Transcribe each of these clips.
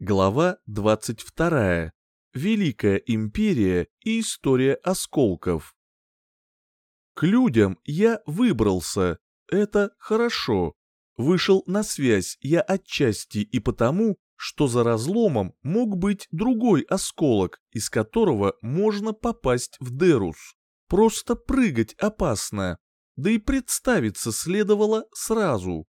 Глава 22. Великая империя и история осколков. К людям я выбрался, это хорошо. Вышел на связь я отчасти и потому, что за разломом мог быть другой осколок, из которого можно попасть в Дерус. Просто прыгать опасно, да и представиться следовало сразу.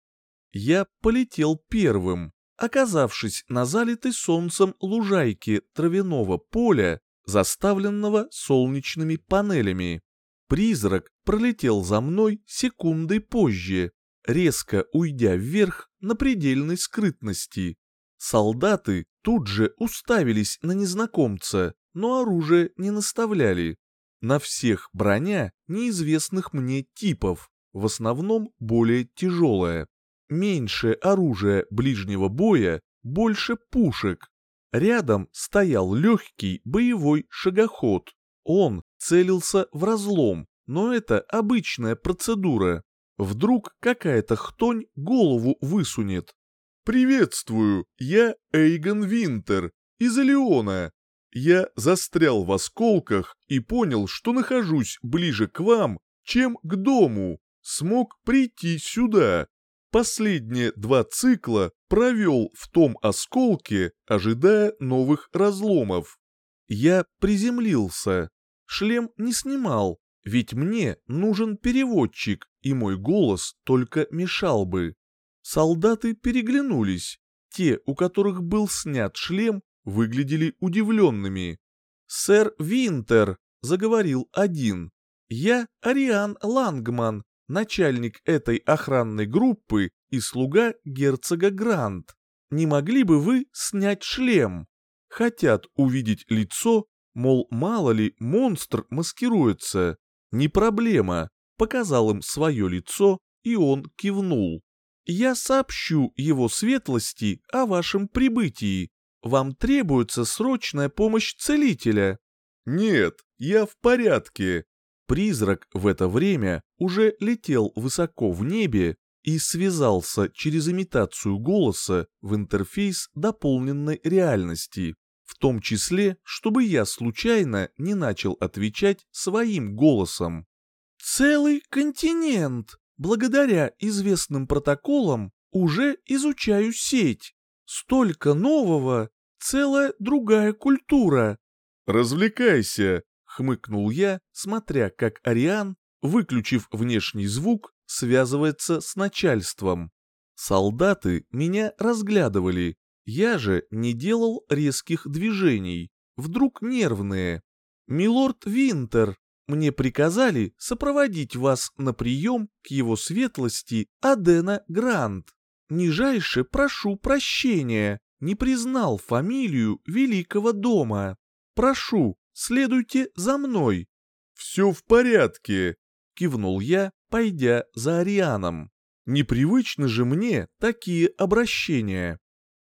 Я полетел первым, оказавшись на залитой солнцем лужайке травяного поля, заставленного солнечными панелями. Призрак пролетел за мной секундой позже, резко уйдя вверх на предельной скрытности. Солдаты тут же уставились на незнакомца, но оружие не наставляли. На всех броня неизвестных мне типов, в основном более тяжелая. Меньше оружия ближнего боя, больше пушек. Рядом стоял легкий боевой шагоход. Он целился в разлом, но это обычная процедура. Вдруг какая-то хтонь голову высунет. «Приветствую, я Эйгон Винтер, из Элеона. Я застрял в осколках и понял, что нахожусь ближе к вам, чем к дому. Смог прийти сюда. Последние два цикла провел в том осколке, ожидая новых разломов. Я приземлился. Шлем не снимал, ведь мне нужен переводчик, и мой голос только мешал бы. Солдаты переглянулись. Те, у которых был снят шлем, выглядели удивленными. «Сэр Винтер», — заговорил один, — «я Ариан Лангман, начальник этой охранной группы и слуга герцога Грант. Не могли бы вы снять шлем? Хотят увидеть лицо, мол, мало ли монстр маскируется. Не проблема, показал им свое лицо, и он кивнул. Я сообщу его светлости о вашем прибытии. Вам требуется срочная помощь целителя». «Нет, я в порядке». Призрак в это время уже летел высоко в небе и связался через имитацию голоса в интерфейс дополненной реальности, в том числе, чтобы я случайно не начал отвечать своим голосом. «Целый континент!» благодаря известным протоколам уже изучаю сеть. Столько нового, целая другая культура. «Развлекайся», — хмыкнул я, смотря как Ариан, выключив внешний звук, связывается с начальством. Солдаты меня разглядывали, я же не делал резких движений, вдруг нервные. «Милорд Винтер, мне приказали сопроводить вас на прием к его светлости Адена Грант. Нижайше прошу прощения, не признал фамилию великого дома. Прошу, следуйте за мной». «Все в порядке», — кивнул я, пойдя за Арианом. «Непривычны же мне такие обращения».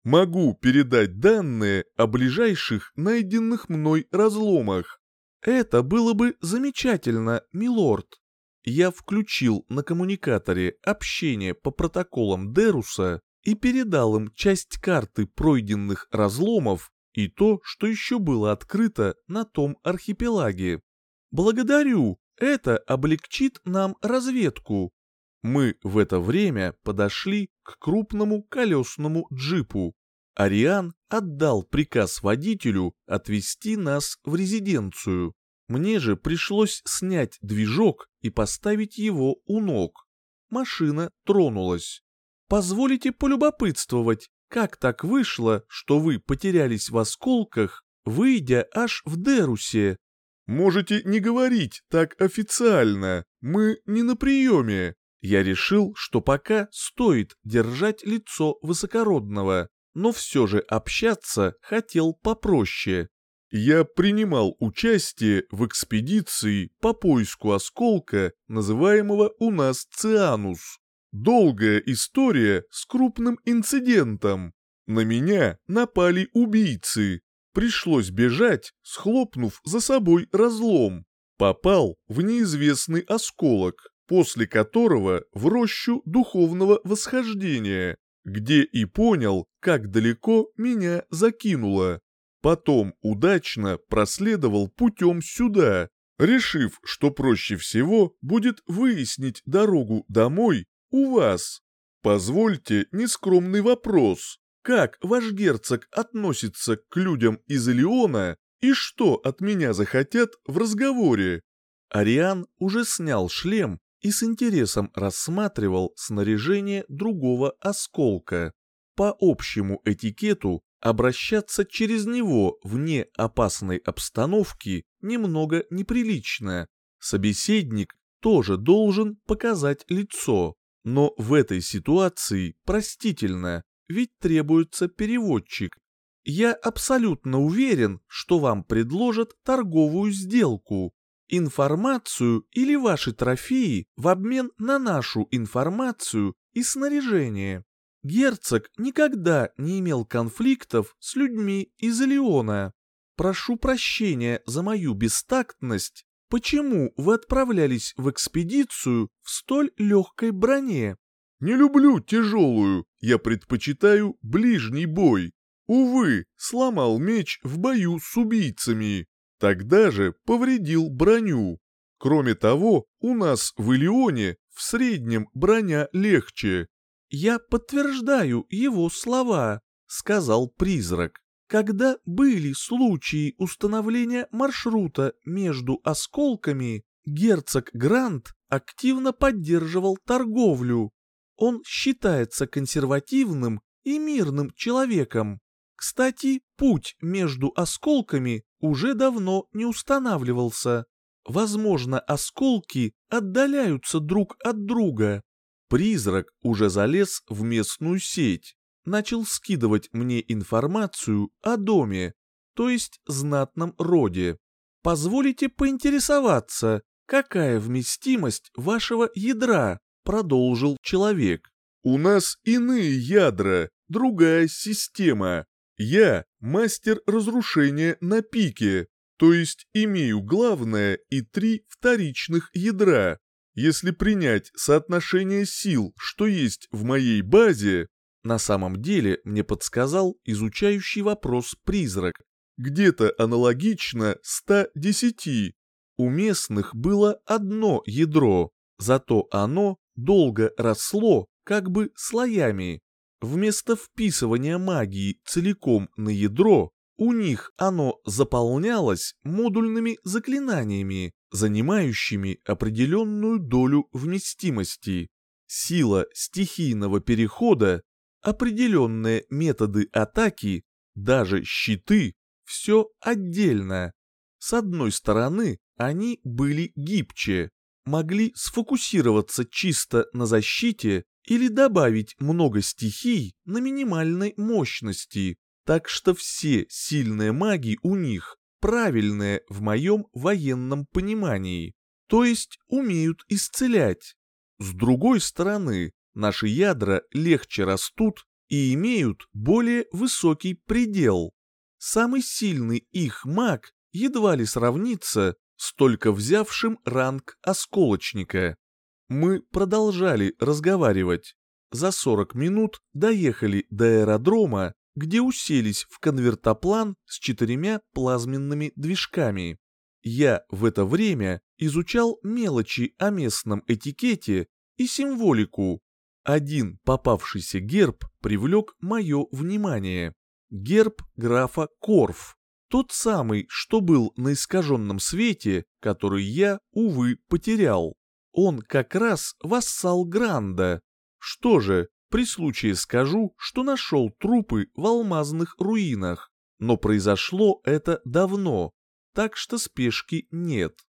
«Могу передать данные о ближайших найденных мной разломах. «Это было бы замечательно, милорд». Я включил на коммуникаторе общение по протоколам Деруса и передал им часть карты пройденных разломов и то, что еще было открыто на том архипелаге. «Благодарю, это облегчит нам разведку». Мы в это время подошли к крупному колесному джипу. Ариан отдал приказ водителю отвезти нас в резиденцию. Мне же пришлось снять движок и поставить его у ног. Машина тронулась. Позволите полюбопытствовать, как так вышло, что вы потерялись в осколках, выйдя аж в Дерусе? Можете не говорить так официально, мы не на приеме. Я решил, что пока стоит держать лицо высокородного но все же общаться хотел попроще. Я принимал участие в экспедиции по поиску осколка, называемого у нас Цианус. Долгая история с крупным инцидентом. На меня напали убийцы. Пришлось бежать, схлопнув за собой разлом. Попал в неизвестный осколок, после которого в рощу духовного восхождения. где и понял, как далеко меня закинуло. Потом удачно проследовал путем сюда, решив, что проще всего будет выяснить дорогу домой у вас. Позвольте нескромный вопрос. Как ваш герцог относится к людям из Илиона и что от меня захотят в разговоре? Ариан уже снял шлем и с интересом рассматривал снаряжение другого осколка. По общему этикету обращаться через него вне опасной обстановки немного неприлично. Собеседник тоже должен показать лицо, но в этой ситуации простительно, ведь требуется переводчик. Я абсолютно уверен, что вам предложат торговую сделку, информацию или ваши трофеи в обмен на нашу информацию и снаряжение. Герцог никогда не имел конфликтов с людьми из Леона. Прошу прощения за мою бестактность. Почему вы отправлялись в экспедицию в столь легкой броне? Не люблю тяжелую, я предпочитаю ближний бой. Увы, сломал меч в бою с убийцами. Тогда же повредил броню. Кроме того, у нас в Илионе в среднем броня легче. «Я подтверждаю его слова», — сказал призрак. «Когда были случаи установления маршрута между осколками, герцог Грант активно поддерживал торговлю. Он считается консервативным и мирным человеком. Кстати, путь между осколками уже давно не устанавливался. Возможно, осколки отдаляются друг от друга. Призрак уже залез в местную сеть, начал скидывать мне информацию о доме, то есть знатном роде. Позволите поинтересоваться, какая вместимость вашего ядра, продолжил человек. У нас иные ядра, другая система. Я мастер разрушения на пике, то есть имею главное и три вторичных ядра. Если принять соотношение сил, что есть в моей базе, на самом деле мне подсказал изучающий вопрос призрак. Где-то аналогично 110. У местных было одно ядро, зато оно долго росло как бы слоями. Вместо вписывания магии целиком на ядро, у них оно заполнялось модульными заклинаниями, занимающими определенную долю вместимости. Сила стихийного перехода, определенные методы атаки, даже щиты – все отдельно. С одной стороны, они были гибче, могли сфокусироваться чисто на защите или добавить много стихий на минимальной мощности, так что все сильные маги у них правильные в моем военном понимании, то есть умеют исцелять. С другой стороны, наши ядра легче растут и имеют более высокий предел. Самый сильный их маг едва ли сравнится с только взявшим ранг осколочника. Мы продолжали разговаривать. За 40 минут доехали до аэродрома, где уселись в конвертоплан с четырьмя плазменными движками. Я в это время изучал мелочи о местном этикете и символику. Один попавшийся герб привлек мое внимание. Герб графа Корф. Тот самый, что был на искаженном свете, который я, увы, потерял. Он как раз вассал Гранда. Что же, при случае скажу, что нашел трупы в алмазных руинах, но произошло это давно, так что спешки нет.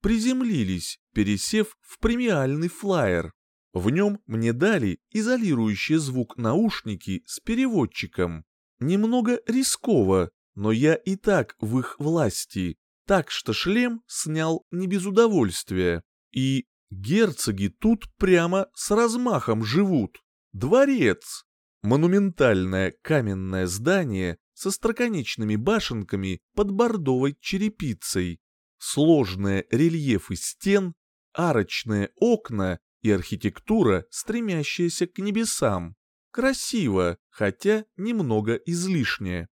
Приземлились, пересев в премиальный флайер. В нем мне дали изолирующий звук наушники с переводчиком. Немного рисково, но я и так в их власти, так что шлем снял не без удовольствия. И Герцоги тут прямо с размахом живут. Дворец. Монументальное каменное здание со строконечными башенками под бордовой черепицей. Сложные рельефы стен, арочные окна и архитектура, стремящаяся к небесам. Красиво, хотя немного излишне.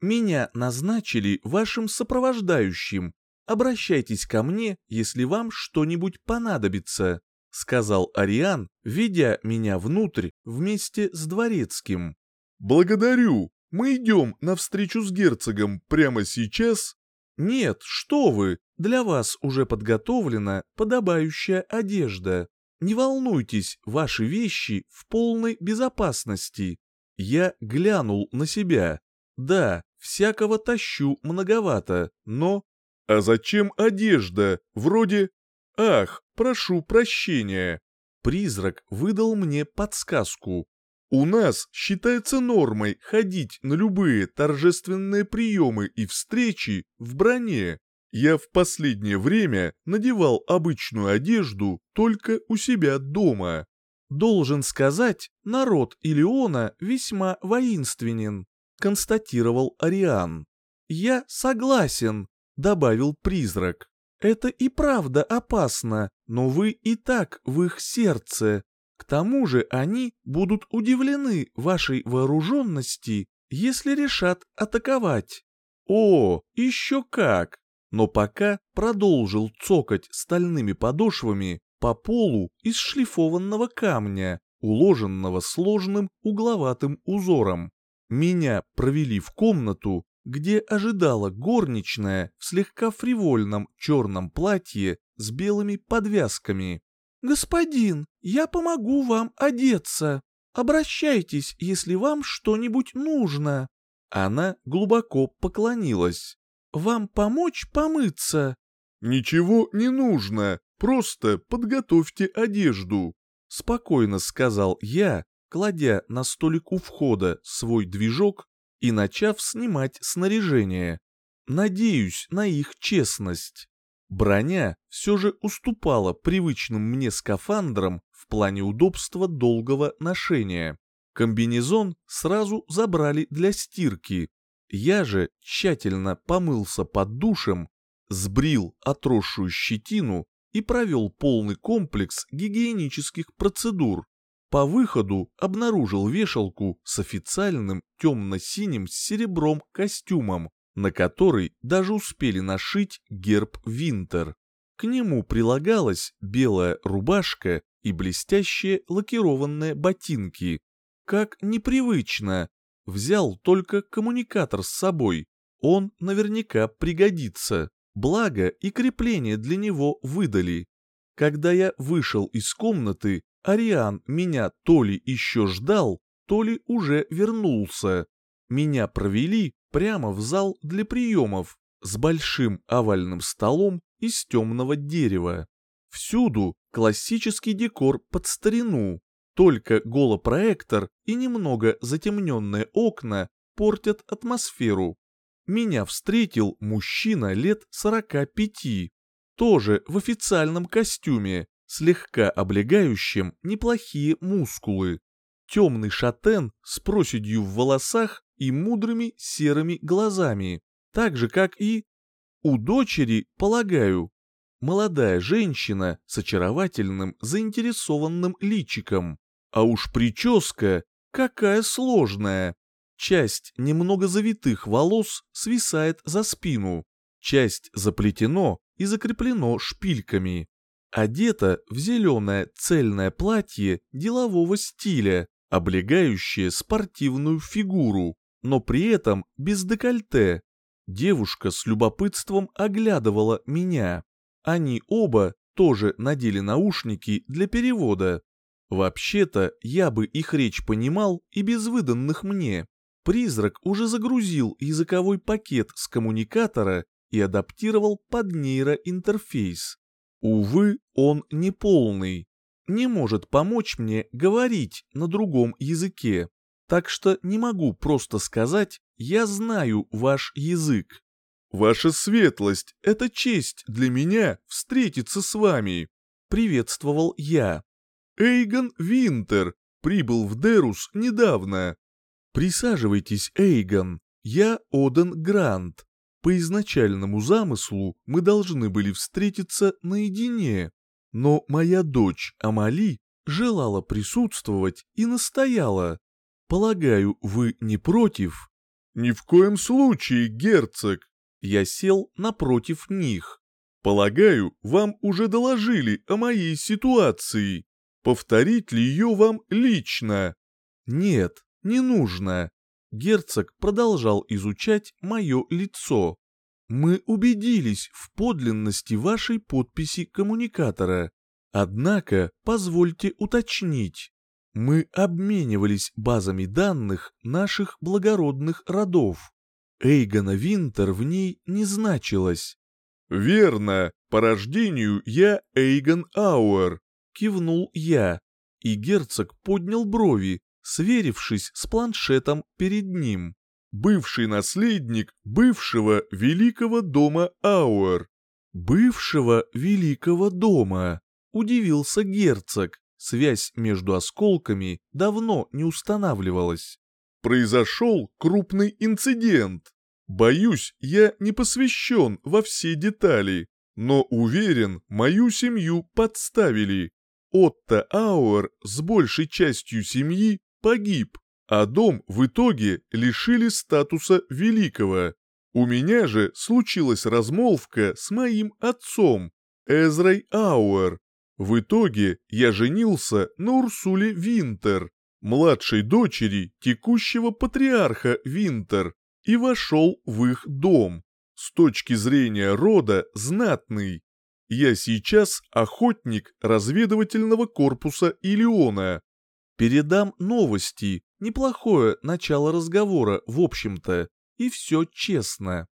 Меня назначили вашим сопровождающим. Обращайтесь ко мне, если вам что-нибудь понадобится», — сказал Ариан, ведя меня внутрь вместе с дворецким. «Благодарю. Мы идем на встречу с герцогом прямо сейчас?» «Нет, что вы, для вас уже подготовлена подобающая одежда. Не волнуйтесь, ваши вещи в полной безопасности. Я глянул на себя. Да, всякого тащу многовато, но... А зачем одежда? Вроде... Ах, прошу прощения. Призрак выдал мне подсказку. У нас считается нормой ходить на любые торжественные приемы и встречи в броне. Я в последнее время надевал обычную одежду только у себя дома. Должен сказать, народ Илиона весьма воинственен, констатировал Ариан. Я согласен, добавил призрак. Это и правда опасно, но вы и так в их сердце. К тому же они будут удивлены вашей вооруженности, если решат атаковать. О, еще как! Но пока продолжил цокать стальными подошвами по полу из шлифованного камня, уложенного сложным угловатым узором. Меня провели в комнату, где ожидала горничная в слегка фривольном черном платье с белыми подвязками. «Господин, я помогу вам одеться. Обращайтесь, если вам что-нибудь нужно». Она глубоко поклонилась. Вам помочь помыться?» «Ничего не нужно, просто подготовьте одежду», — спокойно сказал я, кладя на столик у входа свой движок и начав снимать снаряжение. Надеюсь на их честность. Броня все же уступала привычным мне скафандрам в плане удобства долгого ношения. Комбинезон сразу забрали для стирки, я же тщательно помылся под душем, сбрил отросшую щетину и провел полный комплекс гигиенических процедур. По выходу обнаружил вешалку с официальным темно-синим с серебром костюмом, на который даже успели нашить герб Винтер. К нему прилагалась белая рубашка и блестящие лакированные ботинки. Как непривычно, Взял только коммуникатор с собой. Он наверняка пригодится. Благо и крепление для него выдали. Когда я вышел из комнаты, Ариан меня то ли еще ждал, то ли уже вернулся. Меня провели прямо в зал для приемов с большим овальным столом из темного дерева. Всюду классический декор под старину, только голопроектор и немного затемненные окна портят атмосферу. Меня встретил мужчина лет 45, тоже в официальном костюме, слегка облегающим неплохие мускулы. Темный шатен с проседью в волосах и мудрыми серыми глазами, так же, как и... У дочери, полагаю, молодая женщина с очаровательным заинтересованным личиком. А уж прическа какая сложная. Часть немного завитых волос свисает за спину, часть заплетено и закреплено шпильками. Одета в зеленое цельное платье делового стиля, облегающее спортивную фигуру, но при этом без декольте. Девушка с любопытством оглядывала меня. Они оба тоже надели наушники для перевода. Вообще-то, я бы их речь понимал и без выданных мне. Призрак уже загрузил языковой пакет с коммуникатора и адаптировал под нейроинтерфейс. Увы, он не полный. Не может помочь мне говорить на другом языке. Так что не могу просто сказать «я знаю ваш язык». «Ваша светлость, это честь для меня встретиться с вами», — приветствовал я. Эйгон Винтер прибыл в Дерус недавно. Присаживайтесь, Эйгон. Я Оден Грант. По изначальному замыслу мы должны были встретиться наедине, но моя дочь Амали желала присутствовать и настояла. Полагаю, вы не против? Ни в коем случае, герцог. Я сел напротив них. Полагаю, вам уже доложили о моей ситуации. Повторить ли ее вам лично? Нет, не нужно. Герцог продолжал изучать мое лицо. Мы убедились в подлинности вашей подписи коммуникатора. Однако, позвольте уточнить. Мы обменивались базами данных наших благородных родов. Эйгона Винтер в ней не значилось. «Верно, по рождению я Эйгон Ауэр», — кивнул я, и герцог поднял брови, сверившись с планшетом перед ним. «Бывший наследник бывшего великого дома Ауэр». «Бывшего великого дома», — удивился герцог. Связь между осколками давно не устанавливалась. Произошел крупный инцидент. Боюсь, я не посвящен во все детали, но уверен, мою семью подставили. Отто Ауэр с большей частью семьи погиб, а дом в итоге лишили статуса великого. У меня же случилась размолвка с моим отцом, Эзрой Ауэр. В итоге я женился на Урсуле Винтер, младшей дочери текущего патриарха Винтер, и вошел в их дом. С точки зрения рода знатный. Я сейчас охотник разведывательного корпуса Илиона. Передам новости, неплохое начало разговора, в общем-то, и все честно.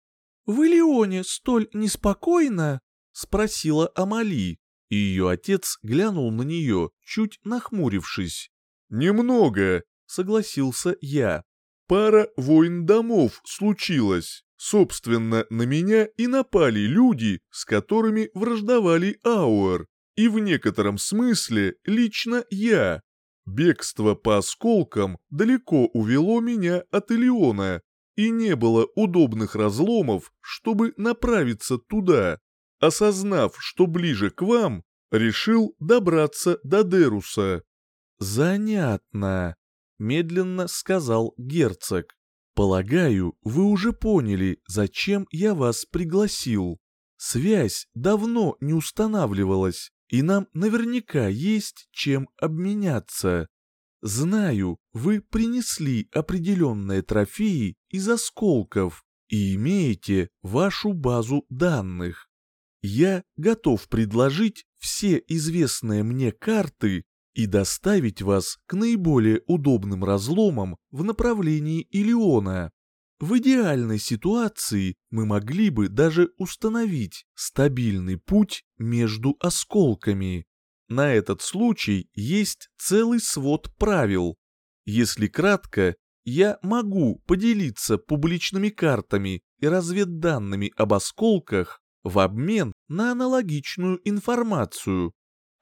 «В Илионе столь неспокойно?» — спросила Амали, и ее отец глянул на нее, чуть нахмурившись. «Немного», — согласился я. «Пара войн домов случилась. Собственно, на меня и напали люди, с которыми враждовали Ауэр, и в некотором смысле лично я. Бегство по осколкам далеко увело меня от Илиона, и не было удобных разломов, чтобы направиться туда. Осознав, что ближе к вам, решил добраться до Деруса. «Занятно», — медленно сказал герцог. Полагаю, вы уже поняли, зачем я вас пригласил. Связь давно не устанавливалась, и нам наверняка есть чем обменяться. Знаю, вы принесли определенные трофеи из осколков и имеете вашу базу данных. Я готов предложить все известные мне карты и доставить вас к наиболее удобным разломам в направлении Илиона. В идеальной ситуации мы могли бы даже установить стабильный путь между осколками. На этот случай есть целый свод правил. Если кратко, я могу поделиться публичными картами и разведданными об осколках в обмен на аналогичную информацию,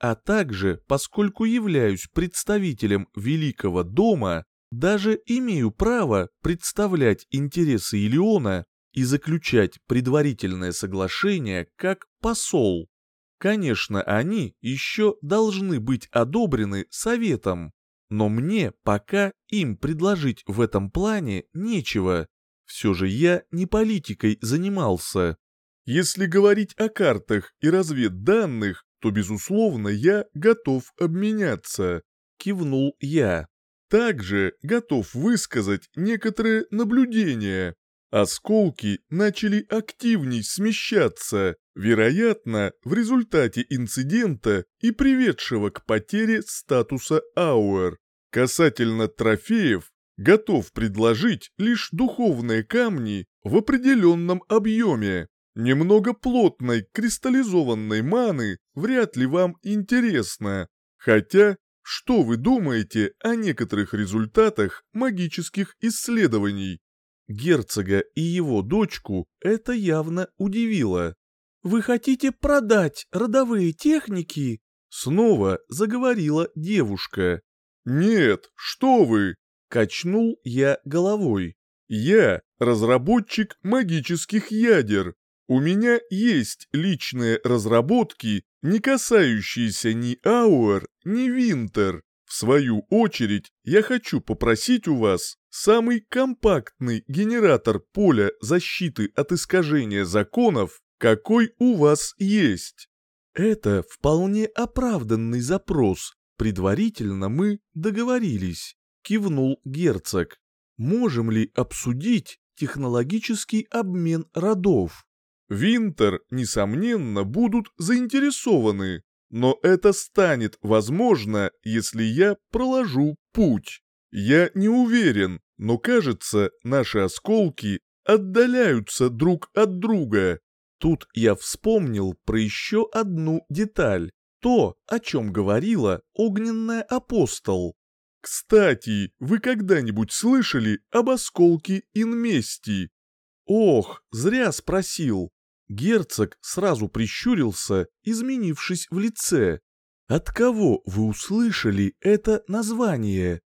а также, поскольку являюсь представителем Великого дома, даже имею право представлять интересы Илиона и заключать предварительное соглашение как посол. Конечно, они еще должны быть одобрены советом, но мне пока им предложить в этом плане нечего. Все же я не политикой занимался. Если говорить о картах и разведданных, то, безусловно, я готов обменяться», — кивнул я. «Также готов высказать некоторые наблюдения. Осколки начали активней смещаться, вероятно, в результате инцидента и приведшего к потере статуса Ауэр. Касательно трофеев, готов предложить лишь духовные камни в определенном объеме. Немного плотной кристаллизованной маны вряд ли вам интересно. Хотя, что вы думаете о некоторых результатах магических исследований? Герцога и его дочку это явно удивило. «Вы хотите продать родовые техники?» Снова заговорила девушка. «Нет, что вы!» – качнул я головой. «Я разработчик магических ядер, у меня есть личные разработки, не касающиеся ни Ауэр, ни Винтер. В свою очередь, я хочу попросить у вас самый компактный генератор поля защиты от искажения законов, какой у вас есть. Это вполне оправданный запрос. Предварительно мы договорились, кивнул герцог. Можем ли обсудить технологический обмен родов? Винтер, несомненно, будут заинтересованы, но это станет возможно, если я проложу путь. Я не уверен, но кажется, наши осколки отдаляются друг от друга. Тут я вспомнил про еще одну деталь. То, о чем говорила огненная апостол. Кстати, вы когда-нибудь слышали об осколке Инмести? Ох, зря спросил. Герцог сразу прищурился, изменившись в лице. От кого вы услышали это название?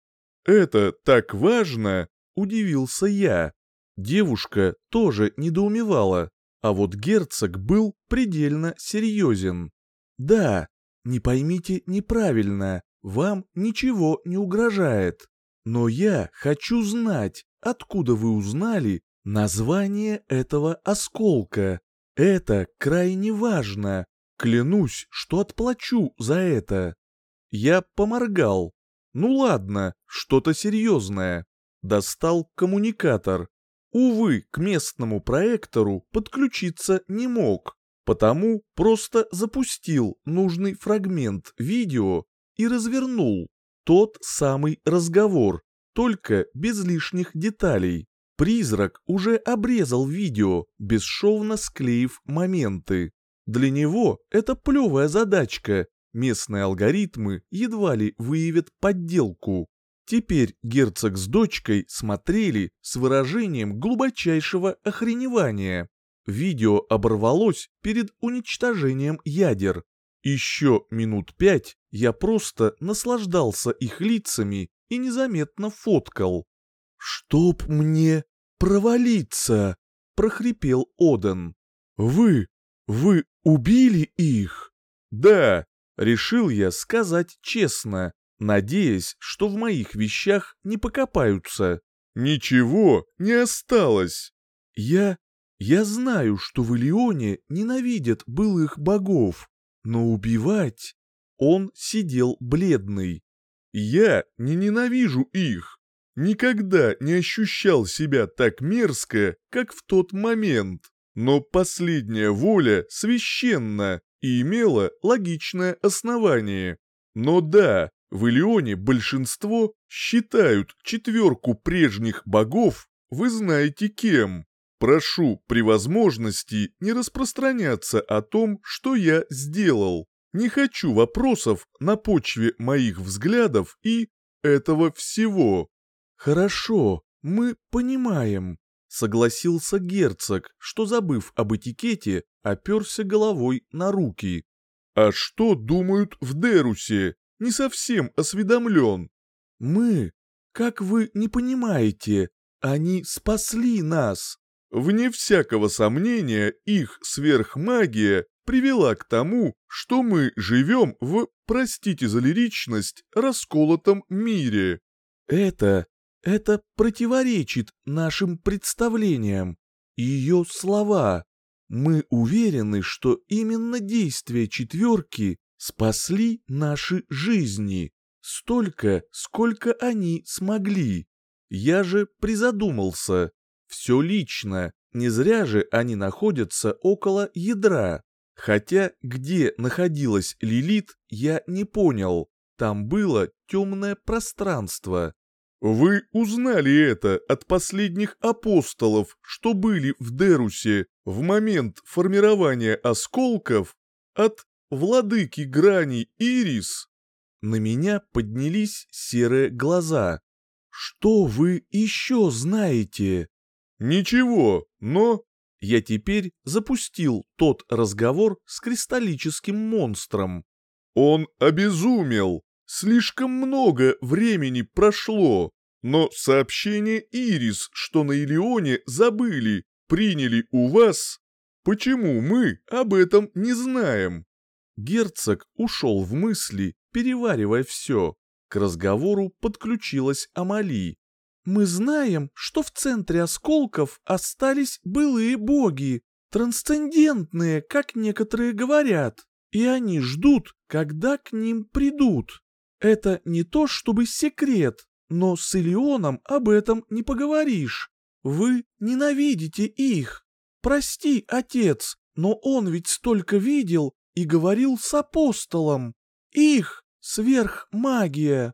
Это так важно, удивился я. Девушка тоже недоумевала, а вот герцог был предельно серьезен. Да, не поймите неправильно, вам ничего не угрожает. Но я хочу знать, откуда вы узнали название этого осколка. Это крайне важно. Клянусь, что отплачу за это. Я поморгал. Ну ладно, что-то серьезное. Достал коммуникатор, увы, к местному проектору подключиться не мог, потому просто запустил нужный фрагмент видео и развернул тот самый разговор, только без лишних деталей. Призрак уже обрезал видео, бесшовно склеив моменты. Для него это плевая задачка, местные алгоритмы едва ли выявят подделку. Теперь герцог с дочкой смотрели с выражением глубочайшего охреневания. Видео оборвалось перед уничтожением ядер. Еще минут пять я просто наслаждался их лицами и незаметно фоткал. «Чтоб мне провалиться!» — прохрипел Оден. «Вы, вы убили их?» «Да», — решил я сказать честно, надеясь, что в моих вещах не покопаются. «Ничего не осталось!» «Я... я знаю, что в Илионе ненавидят былых богов, но убивать...» Он сидел бледный. «Я не ненавижу их. Никогда не ощущал себя так мерзко, как в тот момент. Но последняя воля священна и имела логичное основание. Но да, в Илионе большинство считают четверку прежних богов, вы знаете кем. Прошу при возможности не распространяться о том, что я сделал. Не хочу вопросов на почве моих взглядов и этого всего. Хорошо, мы понимаем, согласился герцог, что, забыв об этикете, оперся головой на руки. А что думают в Дерусе? не совсем осведомлен. Мы, как вы не понимаете, они спасли нас. Вне всякого сомнения, их сверхмагия привела к тому, что мы живем в, простите за лиричность, расколотом мире. Это, это противоречит нашим представлениям. Ее слова. Мы уверены, что именно действия четверки спасли наши жизни, столько, сколько они смогли. Я же призадумался. Все лично, не зря же они находятся около ядра. Хотя где находилась Лилит, я не понял. Там было темное пространство. Вы узнали это от последних апостолов, что были в Дерусе в момент формирования осколков, от владыки грани Ирис!» На меня поднялись серые глаза. «Что вы еще знаете?» «Ничего, но...» Я теперь запустил тот разговор с кристаллическим монстром. «Он обезумел. Слишком много времени прошло. Но сообщение Ирис, что на Илионе забыли, приняли у вас. Почему мы об этом не знаем?» Герцог ушел в мысли, переваривая все. К разговору подключилась Амали. «Мы знаем, что в центре осколков остались былые боги, трансцендентные, как некоторые говорят, и они ждут, когда к ним придут. Это не то чтобы секрет, но с Илионом об этом не поговоришь. Вы ненавидите их. Прости, отец, но он ведь столько видел и говорил с апостолом. Их сверхмагия.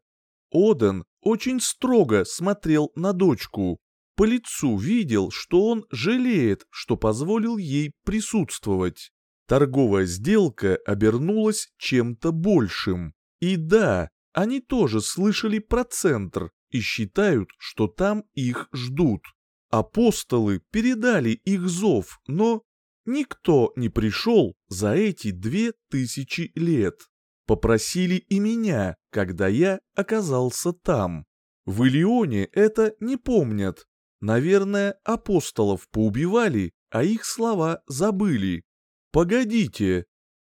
Оден очень строго смотрел на дочку. По лицу видел, что он жалеет, что позволил ей присутствовать. Торговая сделка обернулась чем-то большим. И да, они тоже слышали про центр и считают, что там их ждут. Апостолы передали их зов, но никто не пришел за эти две тысячи лет. Попросили и меня, когда я оказался там. В Илионе это не помнят. Наверное, апостолов поубивали, а их слова забыли. Погодите.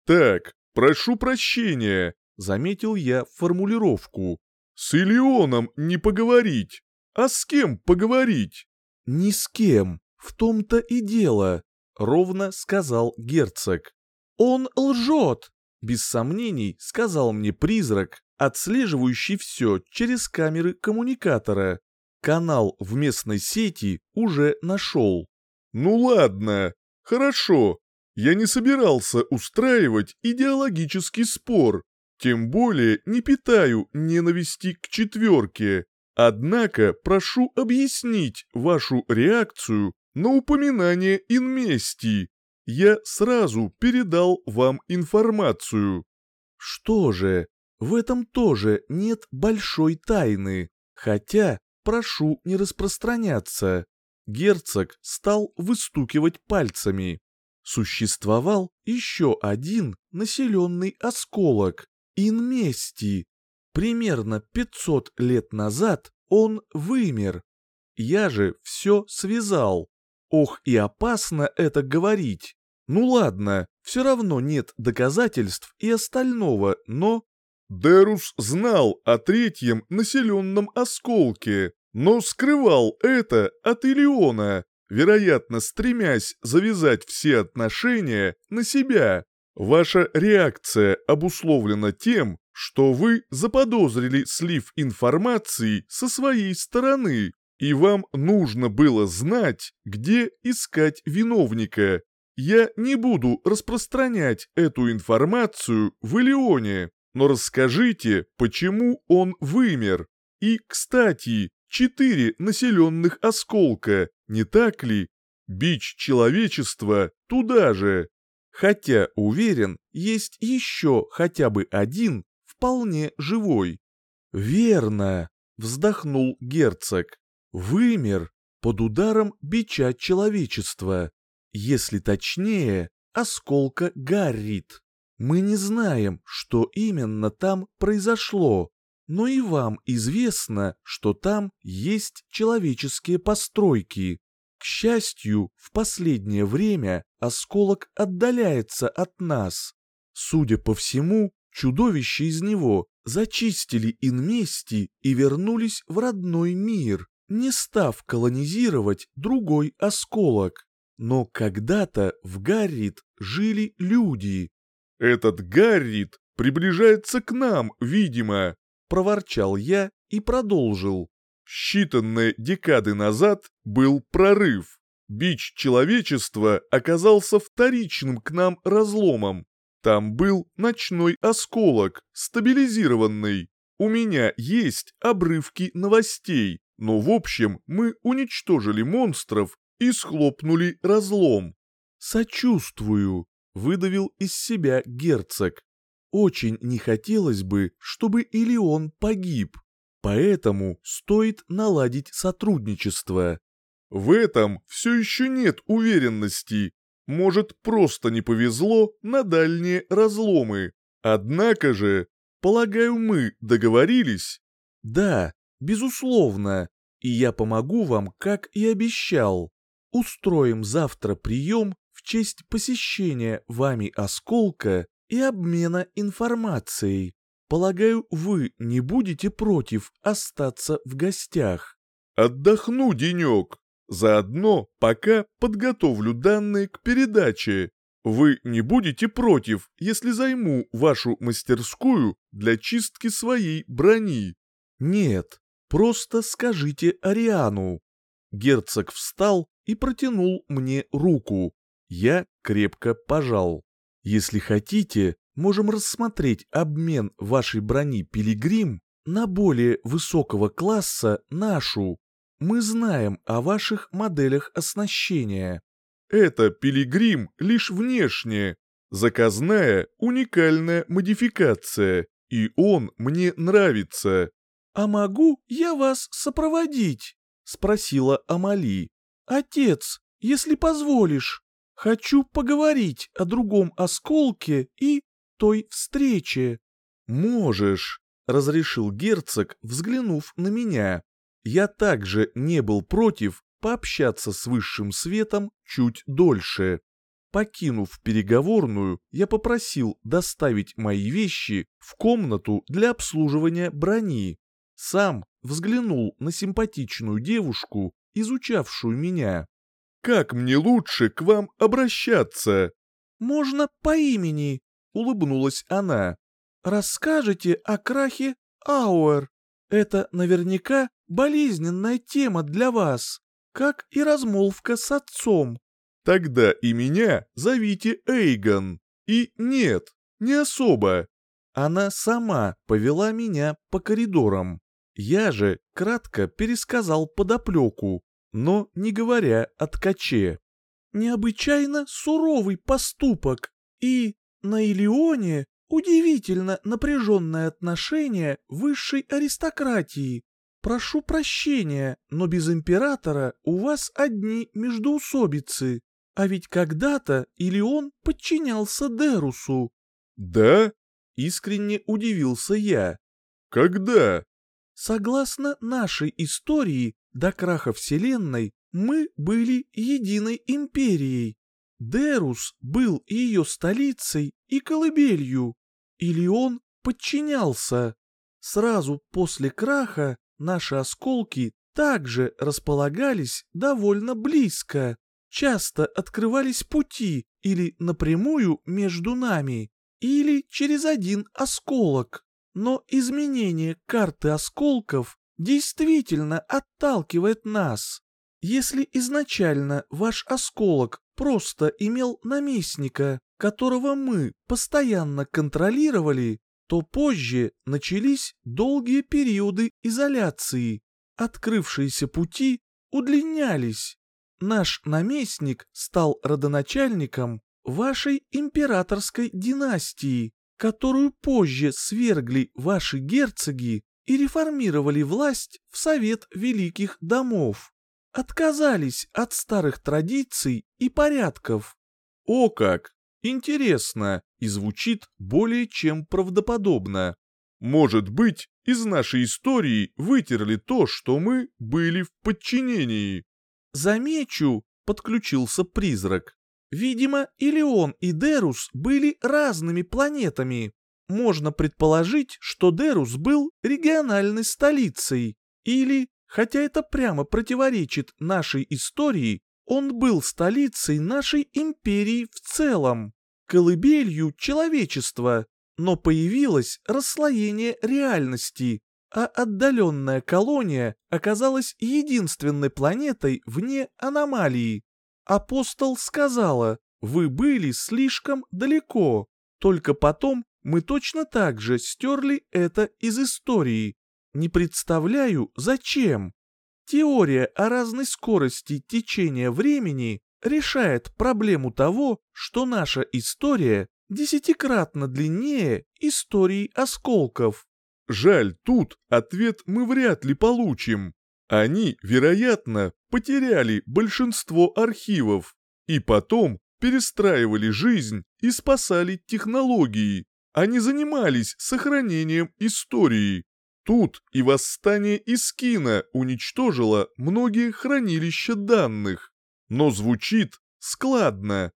Так, прошу прощения, заметил я формулировку. С Илионом не поговорить. А с кем поговорить? Ни с кем. В том-то и дело, ровно сказал герцог. Он лжет, без сомнений сказал мне призрак, отслеживающий все через камеры коммуникатора. Канал в местной сети уже нашел. Ну ладно, хорошо. Я не собирался устраивать идеологический спор, тем более не питаю ненависти к четверке. Однако прошу объяснить вашу реакцию на упоминание инмести. Я сразу передал вам информацию. Что же, в этом тоже нет большой тайны, хотя прошу не распространяться. Герцог стал выстукивать пальцами. Существовал еще один населенный осколок, Инмести. Примерно 500 лет назад он вымер. Я же все связал. Ох, и опасно это говорить. Ну ладно, все равно нет доказательств и остального, но... Дерус знал о третьем населенном осколке, но скрывал это от Илиона, вероятно, стремясь завязать все отношения на себя. Ваша реакция обусловлена тем, что вы заподозрили слив информации со своей стороны, и вам нужно было знать, где искать виновника. Я не буду распространять эту информацию в Илионе, но расскажите, почему он вымер. И, кстати, четыре населенных осколка, не так ли? Бич человечества туда же. Хотя, уверен, есть еще хотя бы один вполне живой. «Верно», — вздохнул герцог. «Вымер под ударом бича человечества. Если точнее, осколка Гаррит. Мы не знаем, что именно там произошло, но и вам известно, что там есть человеческие постройки. К счастью, в последнее время осколок отдаляется от нас. Судя по всему, чудовища из него зачистили инмести и вернулись в родной мир, не став колонизировать другой осколок. Но когда-то в Гаррит жили люди. «Этот Гаррит приближается к нам, видимо», — проворчал я и продолжил. Считанные декады назад был прорыв. Бич человечества оказался вторичным к нам разломом. Там был ночной осколок, стабилизированный. У меня есть обрывки новостей, но в общем мы уничтожили монстров и схлопнули разлом. «Сочувствую», — выдавил из себя герцог. «Очень не хотелось бы, чтобы Илион погиб». Поэтому стоит наладить сотрудничество. В этом все еще нет уверенности. Может, просто не повезло на дальние разломы. Однако же, полагаю, мы договорились? Да, безусловно. И я помогу вам, как и обещал. Устроим завтра прием в честь посещения вами осколка и обмена информацией. Полагаю, вы не будете против остаться в гостях. Отдохну денек. Заодно пока подготовлю данные к передаче. Вы не будете против, если займу вашу мастерскую для чистки своей брони? Нет, просто скажите Ариану. Герцог встал и протянул мне руку. Я крепко пожал. Если хотите, можем рассмотреть обмен вашей брони «Пилигрим» на более высокого класса нашу. Мы знаем о ваших моделях оснащения. Это «Пилигрим» лишь внешне. Заказная, уникальная модификация, и он мне нравится. «А могу я вас сопроводить?» — спросила Амали. «Отец, если позволишь, хочу поговорить о другом осколке и той встрече». «Можешь», — разрешил герцог, взглянув на меня. Я также не был против пообщаться с высшим светом чуть дольше. Покинув переговорную, я попросил доставить мои вещи в комнату для обслуживания брони. Сам взглянул на симпатичную девушку, изучавшую меня. «Как мне лучше к вам обращаться?» «Можно по имени», — улыбнулась она. «Расскажете о крахе Ауэр. Это наверняка болезненная тема для вас, как и размолвка с отцом». «Тогда и меня зовите Эйгон. И нет, не особо». Она сама повела меня по коридорам. Я же кратко пересказал подоплеку, но не говоря о ткаче. Необычайно суровый поступок, и на Илионе удивительно напряженное отношение высшей аристократии. Прошу прощения, но без императора у вас одни междоусобицы. А ведь когда-то Илион подчинялся Дерусу. Да? Искренне удивился я. Когда? Согласно нашей истории, до краха Вселенной мы были единой империей. Дерус был ее столицей и колыбелью, или он подчинялся. Сразу после краха наши осколки также располагались довольно близко. Часто открывались пути или напрямую между нами, или через один осколок. Но изменение карты осколков действительно отталкивает нас. Если изначально ваш осколок просто имел наместника, которого мы постоянно контролировали, то позже начались долгие периоды изоляции. Открывшиеся пути удлинялись. Наш наместник стал родоначальником вашей императорской династии, которую позже свергли ваши герцоги и реформировали власть в Совет Великих Домов. Отказались от старых традиций и порядков. О как! Интересно и звучит более чем правдоподобно. Может быть, из нашей истории вытерли то, что мы были в подчинении. Замечу, подключился призрак. Видимо, Илион и Дерус были разными планетами. Можно предположить, что Дерус был региональной столицей. Или, хотя это прямо противоречит нашей истории, он был столицей нашей империи в целом, колыбелью человечества, но появилось расслоение реальности, а отдаленная колония оказалась единственной планетой вне аномалии. Апостол сказала, вы были слишком далеко, только потом мы точно так же стерли это из истории. Не представляю, зачем. Теория о разной скорости течения времени решает проблему того, что наша история десятикратно длиннее истории осколков. Жаль, тут ответ мы вряд ли получим. Они, вероятно, потеряли большинство архивов и потом перестраивали жизнь и спасали технологии, а не занимались сохранением истории. Тут и восстание Искина уничтожило многие хранилища данных, но звучит складно.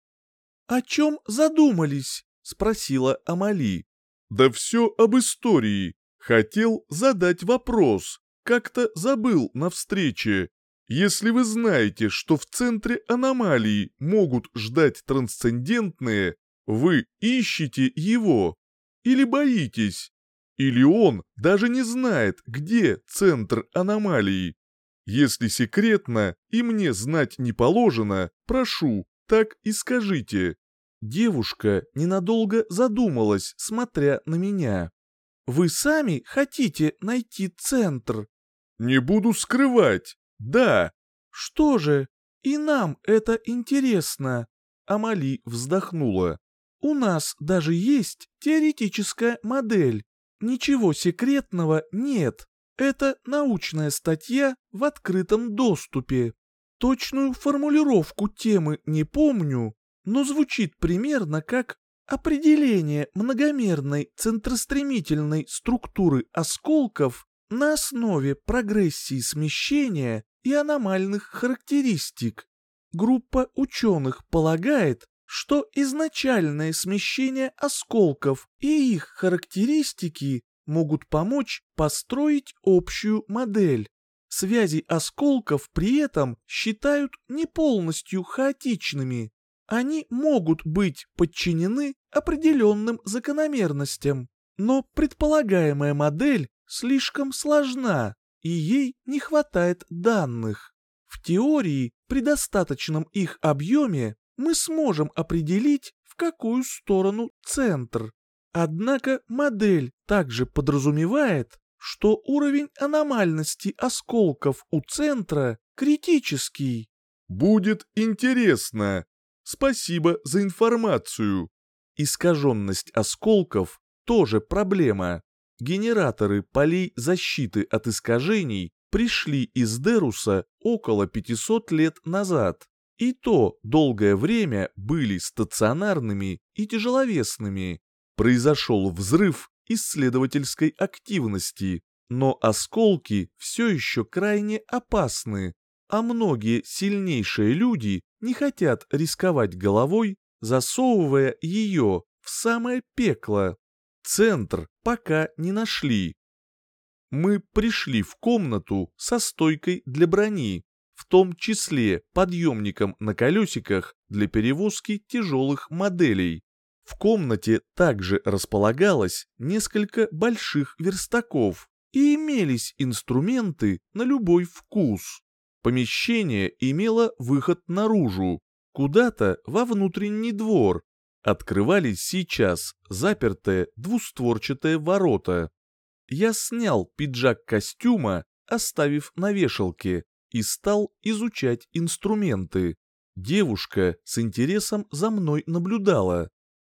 «О чем задумались?» — спросила Амали. Да все об истории. Хотел задать вопрос. Как-то забыл на встрече. Если вы знаете, что в центре аномалии могут ждать трансцендентные, вы ищете его. Или боитесь. Или он даже не знает, где центр аномалии. Если секретно и мне знать не положено, прошу, так и скажите». Девушка ненадолго задумалась, смотря на меня. «Вы сами хотите найти центр?» «Не буду скрывать. Да». «Что же? И нам это интересно». Амали вздохнула. «У нас даже есть теоретическая модель. Ничего секретного нет. Это научная статья в открытом доступе. Точную формулировку темы не помню, но звучит примерно как определение многомерной центростремительной структуры осколков на основе прогрессии смещения и аномальных характеристик. Группа ученых полагает, что изначальное смещение осколков и их характеристики могут помочь построить общую модель. Связи осколков при этом считают не полностью хаотичными. Они могут быть подчинены определенным закономерностям, но предполагаемая модель слишком сложна, и ей не хватает данных. В теории, при достаточном их объеме, мы сможем определить, в какую сторону центр. Однако модель также подразумевает, что уровень аномальности осколков у центра критический. Будет интересно. Спасибо за информацию. Искаженность осколков тоже проблема. Генераторы полей защиты от искажений пришли из Деруса около 500 лет назад. И то долгое время были стационарными и тяжеловесными. Произошел взрыв исследовательской активности, но осколки все еще крайне опасны, а многие сильнейшие люди не хотят рисковать головой, засовывая ее в самое пекло. Центр пока не нашли. Мы пришли в комнату со стойкой для брони, в том числе подъемником на колесиках для перевозки тяжелых моделей. В комнате также располагалось несколько больших верстаков и имелись инструменты на любой вкус. Помещение имело выход наружу, куда-то во внутренний двор. Открывались сейчас запертые двустворчатые ворота. Я снял пиджак костюма, оставив на вешалке, и стал изучать инструменты. Девушка с интересом за мной наблюдала.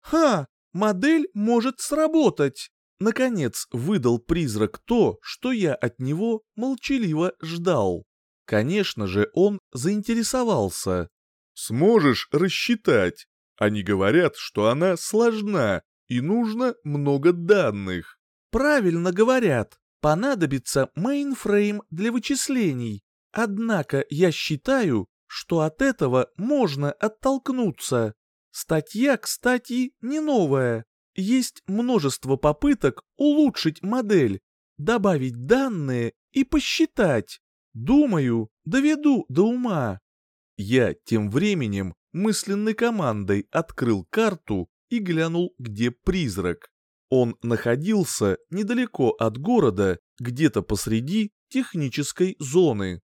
«Ха, модель может сработать!» Наконец выдал призрак то, что я от него молчаливо ждал. Конечно же, он заинтересовался. «Сможешь рассчитать? Они говорят, что она сложна и нужно много данных». «Правильно говорят. Понадобится мейнфрейм для вычислений. Однако я считаю, что от этого можно оттолкнуться. Статья, кстати, не новая. Есть множество попыток улучшить модель, добавить данные и посчитать. Думаю, доведу до ума. Я тем временем мысленной командой открыл карту и глянул, где призрак. Он находился недалеко от города, где-то посреди технической зоны.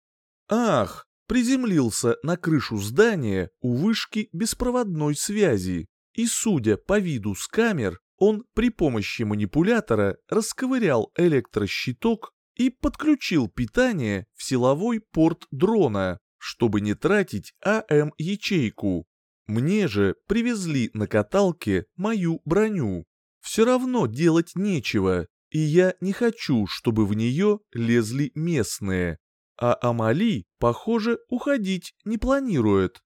Ах, приземлился на крышу здания у вышки беспроводной связи, и, судя по виду с камер, он при помощи манипулятора расковырял электрощиток и подключил питание в силовой порт дрона, чтобы не тратить АМ-ячейку. Мне же привезли на каталке мою броню. Все равно делать нечего, и я не хочу, чтобы в нее лезли местные. А Амали, похоже, уходить не планирует.